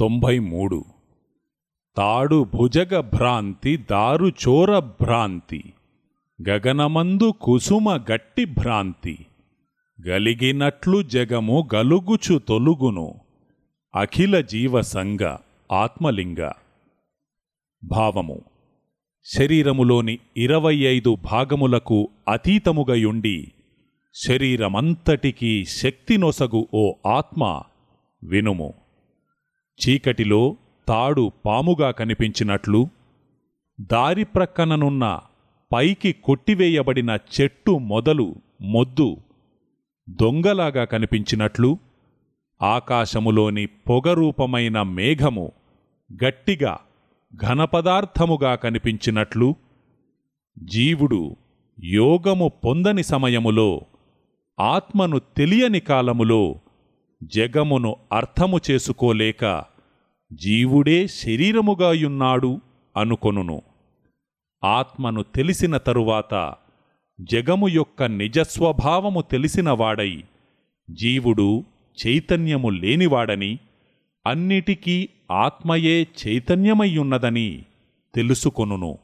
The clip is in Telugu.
తొంభై మూడు తాడు భుజగ భ్రాంతి దారు చోర భ్రాంతి గగనమందు కుసుమ గట్టి భ్రాంతి గలిగినట్లు జగము గలుగుచు తొలుగును అఖిల జీవ సంగ ఆత్మలింగ. భావము. శరీరములోని ఇరవై ఐదు భాగములకు అతీతముగయుండి శరీరమంతటికీ శక్తినొసగు ఓ ఆత్మ వినుము. చీకటిలో తాడు పాముగా కనిపించినట్లు దారి ప్రక్కననున్న పైకి కొట్టివేయబడిన చెట్టు మొదలు మొద్దు దొంగలాగా కనిపించినట్లు ఆకాశములోని పొగరూపమైన మేఘము గట్టిగా ఘనపదార్థముగా కనిపించినట్లు జీవుడు యోగము పొందని సమయములో ఆత్మను తెలియని కాలములో జగమును అర్థము చేసుకోలేక జీవుడే శరీరముగాయున్నాడు అనుకొనును. ఆత్మను తెలిసిన తరువాత జగము యొక్క నిజస్వభావము తెలిసినవాడై జీవుడు చైతన్యము లేనివాడని అన్నిటికీ ఆత్మయే చైతన్యమయ్యున్నదని తెలుసుకొనును.